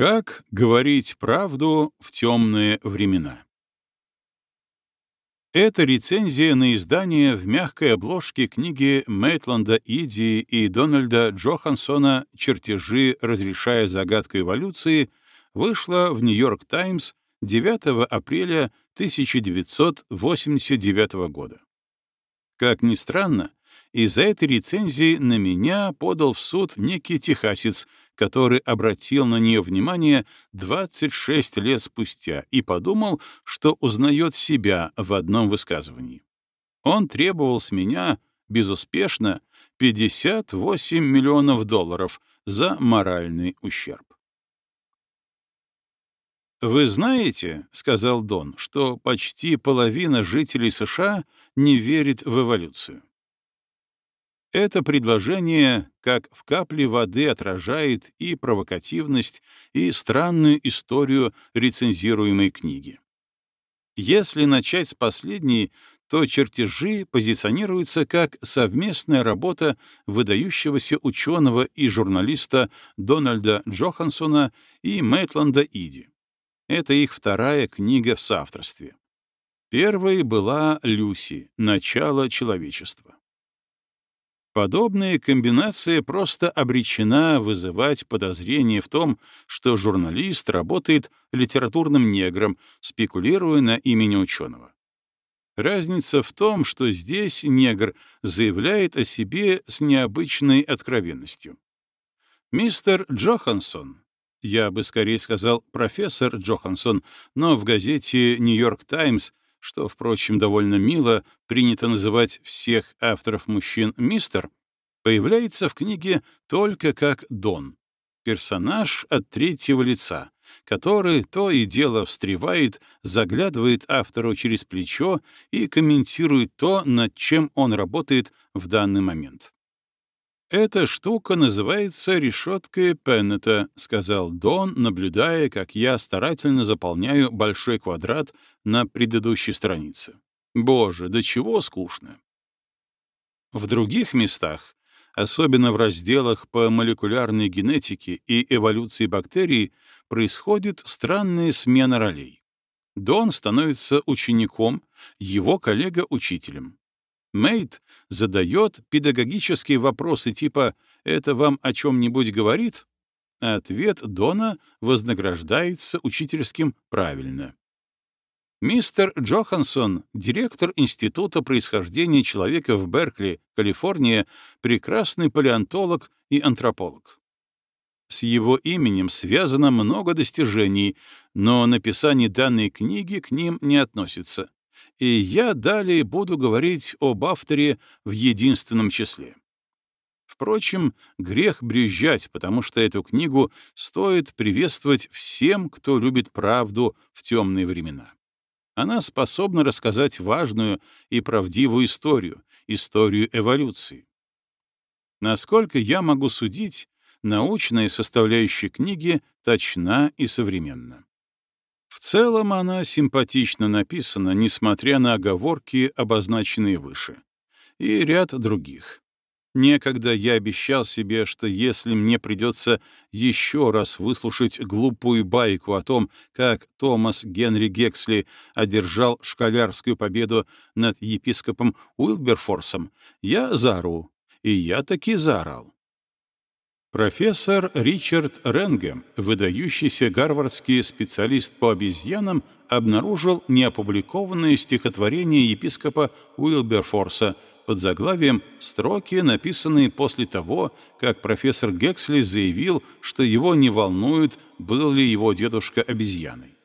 Как говорить правду в темные времена? Это рецензия на издание в мягкой обложке книги Мейтланда Иди и Дональда Джохансона «Чертежи, разрешая загадку эволюции» вышла в «Нью-Йорк Таймс» 9 апреля 1989 года. Как ни странно, из-за этой рецензии на меня подал в суд некий техасец, который обратил на нее внимание 26 лет спустя и подумал, что узнает себя в одном высказывании. Он требовал с меня, безуспешно, 58 миллионов долларов за моральный ущерб. «Вы знаете, — сказал Дон, — что почти половина жителей США не верит в эволюцию. Это предложение как в капле воды отражает и провокативность, и странную историю рецензируемой книги. Если начать с последней, то чертежи позиционируются как совместная работа выдающегося ученого и журналиста Дональда Джохансона и Мэйтланда Иди. Это их вторая книга в соавторстве. Первой была «Люси. Начало человечества». Подобная комбинация просто обречена вызывать подозрение в том, что журналист работает литературным негром, спекулируя на имени ученого. Разница в том, что здесь негр заявляет о себе с необычной откровенностью. Мистер Джохансон, я бы скорее сказал профессор Джохансон, но в газете «Нью-Йорк Таймс» что, впрочем, довольно мило, принято называть всех авторов мужчин мистер, появляется в книге только как Дон, персонаж от третьего лица, который то и дело встревает, заглядывает автору через плечо и комментирует то, над чем он работает в данный момент. «Эта штука называется решеткой Пеннета», — сказал Дон, наблюдая, как я старательно заполняю большой квадрат на предыдущей странице. «Боже, до чего скучно!» В других местах, особенно в разделах по молекулярной генетике и эволюции бактерий, происходит странная смена ролей. Дон становится учеником, его коллега — учителем. Мейт задает педагогические вопросы типа «это вам о чем-нибудь говорит?» ответ Дона вознаграждается учительским правильно. Мистер Джохансон, директор Института происхождения человека в Беркли, Калифорния, прекрасный палеонтолог и антрополог. С его именем связано много достижений, но написание данной книги к ним не относится и я далее буду говорить об авторе в единственном числе. Впрочем, грех брюзжать, потому что эту книгу стоит приветствовать всем, кто любит правду в темные времена. Она способна рассказать важную и правдивую историю, историю эволюции. Насколько я могу судить, научная составляющая книги точна и современна. В целом она симпатично написана, несмотря на оговорки, обозначенные выше, и ряд других. Некогда я обещал себе, что если мне придется еще раз выслушать глупую байку о том, как Томас Генри Гексли одержал школярскую победу над епископом Уилберфорсом, я заору, и я таки заорал. Профессор Ричард Ренгем, выдающийся гарвардский специалист по обезьянам, обнаружил неопубликованное стихотворение епископа Уилберфорса под заглавием «Строки, написанные после того, как профессор Гексли заявил, что его не волнует, был ли его дедушка обезьяной».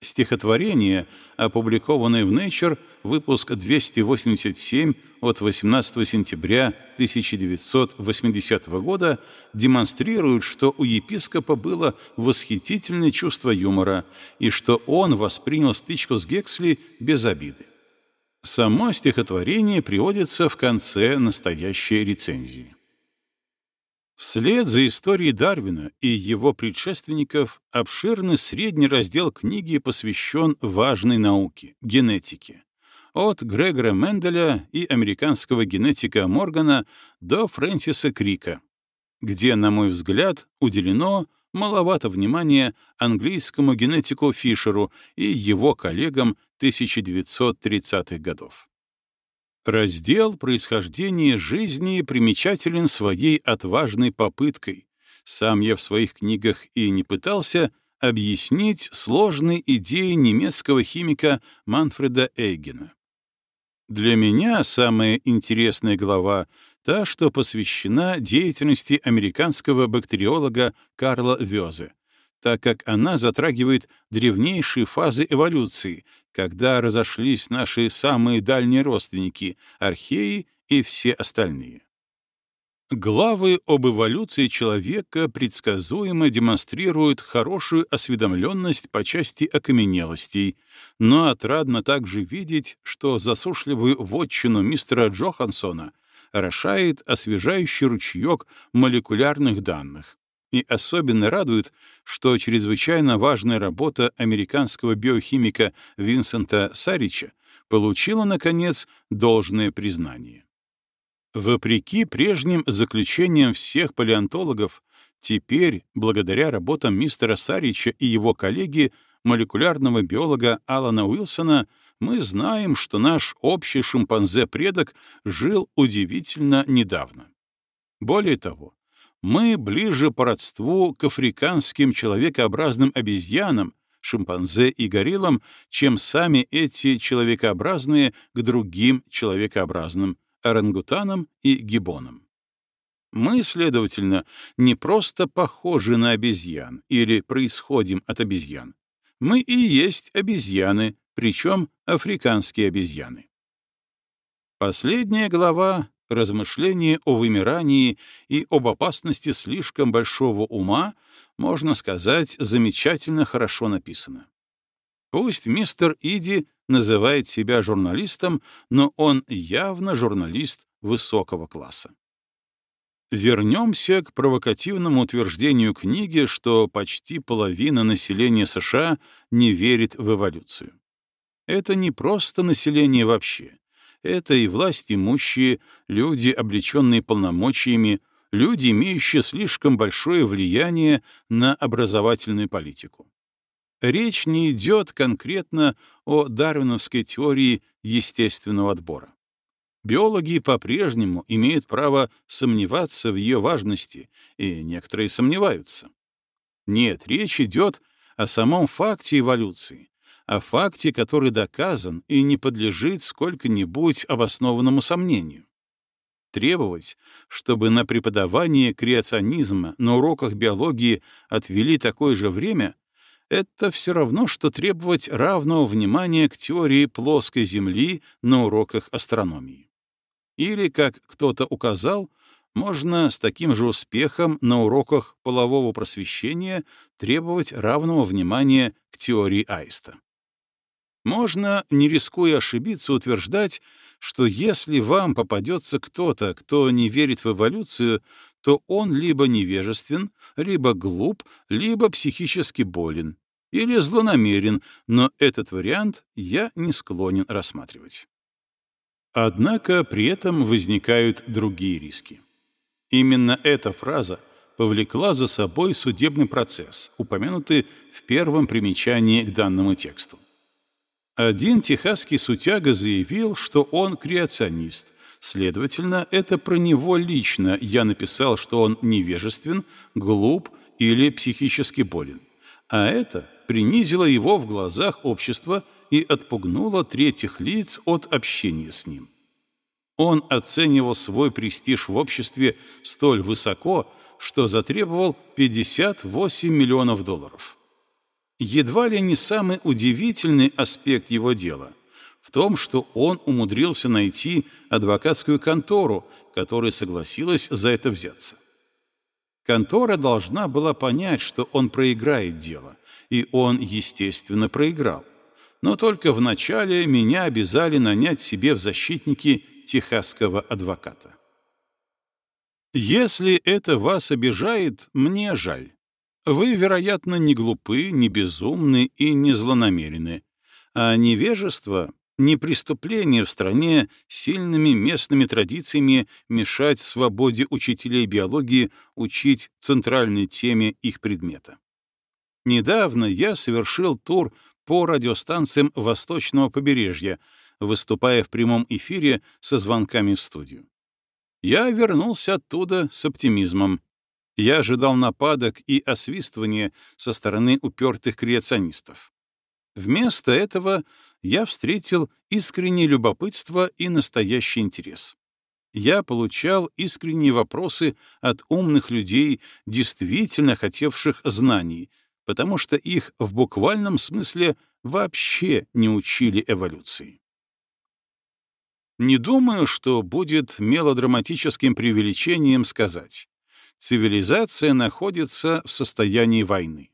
Стихотворение, опубликованное в Nature, выпуск 287 от 18 сентября 1980 года, демонстрирует, что у епископа было восхитительное чувство юмора и что он воспринял стычку с Гексли без обиды. Само стихотворение приводится в конце настоящей рецензии. Вслед за историей Дарвина и его предшественников обширный средний раздел книги посвящен важной науке — генетике. От Грегора Менделя и американского генетика Моргана до Фрэнсиса Крика, где, на мой взгляд, уделено маловато внимания английскому генетику Фишеру и его коллегам 1930-х годов. Раздел «Происхождение жизни» примечателен своей отважной попыткой. Сам я в своих книгах и не пытался объяснить сложные идеи немецкого химика Манфреда Эйгена. Для меня самая интересная глава — та, что посвящена деятельности американского бактериолога Карла Вёзе, так как она затрагивает древнейшие фазы эволюции, когда разошлись наши самые дальние родственники — археи и все остальные. Главы об эволюции человека предсказуемо демонстрируют хорошую осведомленность по части окаменелостей, но отрадно также видеть, что засушливую вотчину мистера Джохансона орошает освежающий ручеек молекулярных данных. И особенно радует, что чрезвычайно важная работа американского биохимика Винсента Сарича получила, наконец, должное признание. Вопреки прежним заключениям всех палеонтологов, теперь, благодаря работам мистера Сарича и его коллеги, молекулярного биолога Алана Уилсона, мы знаем, что наш общий шимпанзе-предок жил удивительно недавно. Более того, мы ближе по родству к африканским человекообразным обезьянам, шимпанзе и гориллам, чем сами эти человекообразные к другим человекообразным, орангутаном и гибоном. Мы, следовательно, не просто похожи на обезьян или происходим от обезьян. Мы и есть обезьяны, причем африканские обезьяны. Последняя глава размышления о вымирании и об опасности слишком большого ума, можно сказать, замечательно хорошо написана. Пусть мистер Иди называет себя журналистом, но он явно журналист высокого класса. Вернемся к провокативному утверждению книги, что почти половина населения США не верит в эволюцию. Это не просто население вообще. Это и власть имущие, люди, облеченные полномочиями, люди, имеющие слишком большое влияние на образовательную политику. Речь не идет конкретно о дарвиновской теории естественного отбора. Биологи по-прежнему имеют право сомневаться в ее важности, и некоторые сомневаются. Нет, речь идет о самом факте эволюции, о факте, который доказан и не подлежит сколько-нибудь обоснованному сомнению. Требовать, чтобы на преподавание креационизма на уроках биологии отвели такое же время, это все равно, что требовать равного внимания к теории плоской Земли на уроках астрономии. Или, как кто-то указал, можно с таким же успехом на уроках полового просвещения требовать равного внимания к теории Аиста. Можно, не рискуя ошибиться, утверждать, что если вам попадется кто-то, кто не верит в эволюцию, то он либо невежествен, либо глуп, либо психически болен, или злонамерен, но этот вариант я не склонен рассматривать. Однако при этом возникают другие риски. Именно эта фраза повлекла за собой судебный процесс, упомянутый в первом примечании к данному тексту. Один техасский сутяга заявил, что он креационист, следовательно, это про него лично я написал, что он невежествен, глуп или психически болен. А это принизило его в глазах общества и отпугнуло третьих лиц от общения с ним. Он оценивал свой престиж в обществе столь высоко, что затребовал 58 миллионов долларов. Едва ли не самый удивительный аспект его дела в том, что он умудрился найти адвокатскую контору, которая согласилась за это взяться. Контора должна была понять, что он проиграет дело, и он, естественно, проиграл. Но только вначале меня обязали нанять себе в защитники техасского адвоката. Если это вас обижает, мне жаль. Вы, вероятно, не глупы, не безумны и не злонамерены, а невежество не преступление в стране сильными местными традициями мешать свободе учителей биологии учить центральной теме их предмета. Недавно я совершил тур по радиостанциям Восточного побережья, выступая в прямом эфире со звонками в студию. Я вернулся оттуда с оптимизмом. Я ожидал нападок и освистывания со стороны упертых креационистов. Вместо этого я встретил искреннее любопытство и настоящий интерес. Я получал искренние вопросы от умных людей, действительно хотевших знаний, потому что их в буквальном смысле вообще не учили эволюции. Не думаю, что будет мелодраматическим преувеличением сказать, цивилизация находится в состоянии войны.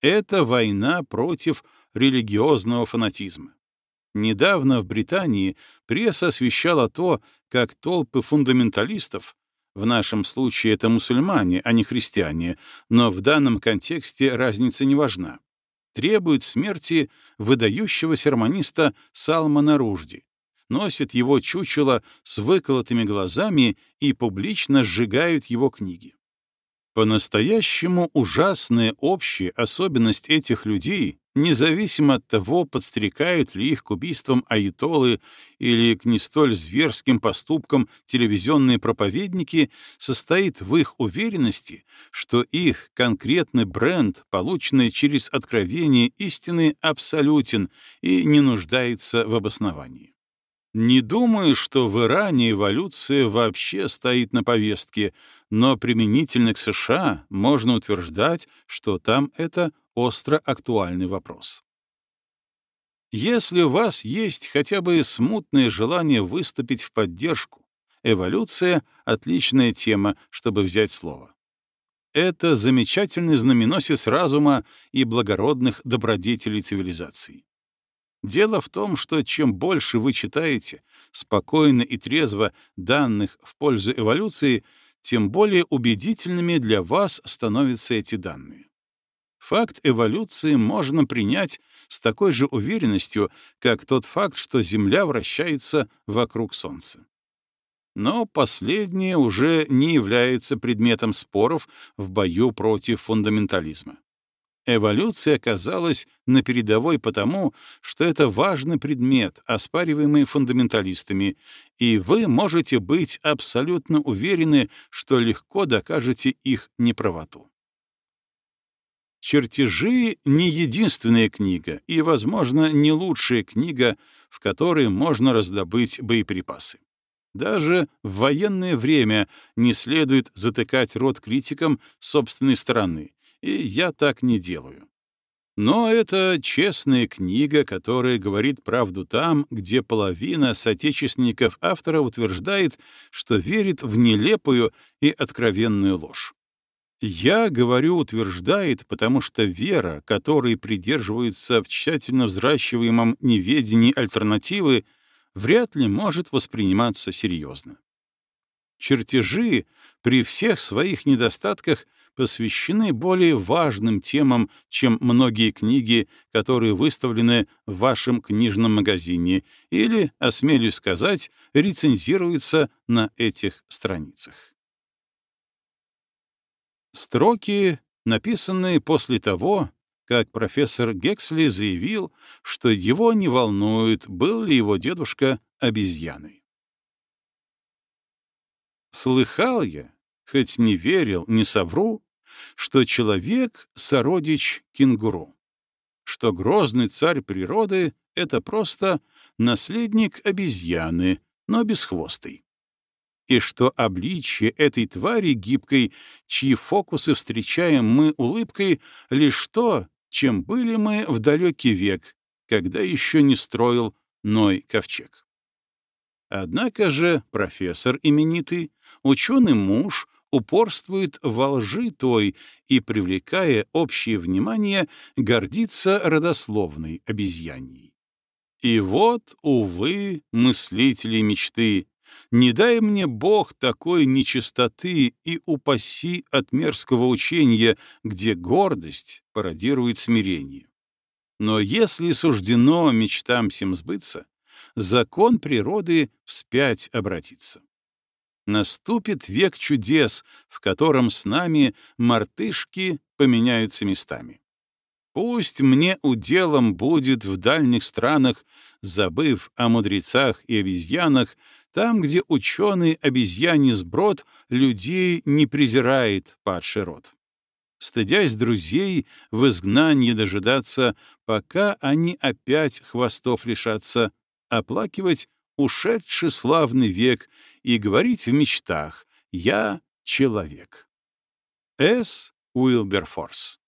Это война против религиозного фанатизма. Недавно в Британии пресса освещала то, как толпы фундаменталистов, в нашем случае это мусульмане, а не христиане, но в данном контексте разница не важна, требуют смерти выдающегося романиста Салмана Ружди, носят его чучело с выколотыми глазами и публично сжигают его книги. По-настоящему ужасная общая особенность этих людей, независимо от того, подстрекают ли их к убийствам аятолы или к не столь зверским поступкам телевизионные проповедники, состоит в их уверенности, что их конкретный бренд, полученный через откровение истины, абсолютен и не нуждается в обосновании. Не думаю, что в Иране эволюция вообще стоит на повестке, но применительно к США можно утверждать, что там это остро актуальный вопрос. Если у вас есть хотя бы смутное желание выступить в поддержку, эволюция — отличная тема, чтобы взять слово. Это замечательный знаменосец разума и благородных добродетелей цивилизации. Дело в том, что чем больше вы читаете, спокойно и трезво, данных в пользу эволюции, тем более убедительными для вас становятся эти данные. Факт эволюции можно принять с такой же уверенностью, как тот факт, что Земля вращается вокруг Солнца. Но последнее уже не является предметом споров в бою против фундаментализма. Эволюция оказалась на передовой потому, что это важный предмет, оспариваемый фундаменталистами, и вы можете быть абсолютно уверены, что легко докажете их неправоту. «Чертежи» — не единственная книга и, возможно, не лучшая книга, в которой можно раздобыть боеприпасы. Даже в военное время не следует затыкать рот критикам собственной стороны, и я так не делаю. Но это честная книга, которая говорит правду там, где половина соотечественников автора утверждает, что верит в нелепую и откровенную ложь. Я говорю «утверждает», потому что вера, которой придерживается в тщательно взращиваемом неведении альтернативы, вряд ли может восприниматься серьезно. Чертежи при всех своих недостатках посвящены более важным темам, чем многие книги, которые выставлены в вашем книжном магазине или, осмелюсь сказать, рецензируются на этих страницах. Строки, написанные после того, как профессор Гексли заявил, что его не волнует, был ли его дедушка обезьяной. Слыхал я, хоть не верил, не совру, что человек — сородич кенгуру, что грозный царь природы — это просто наследник обезьяны, но бесхвостый, и что обличье этой твари гибкой, чьи фокусы встречаем мы улыбкой, лишь то, чем были мы в далекий век, когда еще не строил Ной ковчег. Однако же профессор именитый, ученый муж, упорствует во лжи той и, привлекая общее внимание, гордится родословной обезьяньей. И вот, увы, мыслители мечты, не дай мне Бог такой нечистоты и упаси от мерзкого учения, где гордость пародирует смирение. Но если суждено мечтам всем сбыться, закон природы вспять обратится. Наступит век чудес, в котором с нами мартышки поменяются местами. Пусть мне уделом будет в дальних странах, забыв о мудрецах и обезьянах, там, где ученый обезьяний сброд людей не презирает падший род. Стыдясь друзей, в изгнании дожидаться, пока они опять хвостов лишатся, оплакивать ушедший славный век и говорить в мечтах «Я — человек». С. Уилберфорс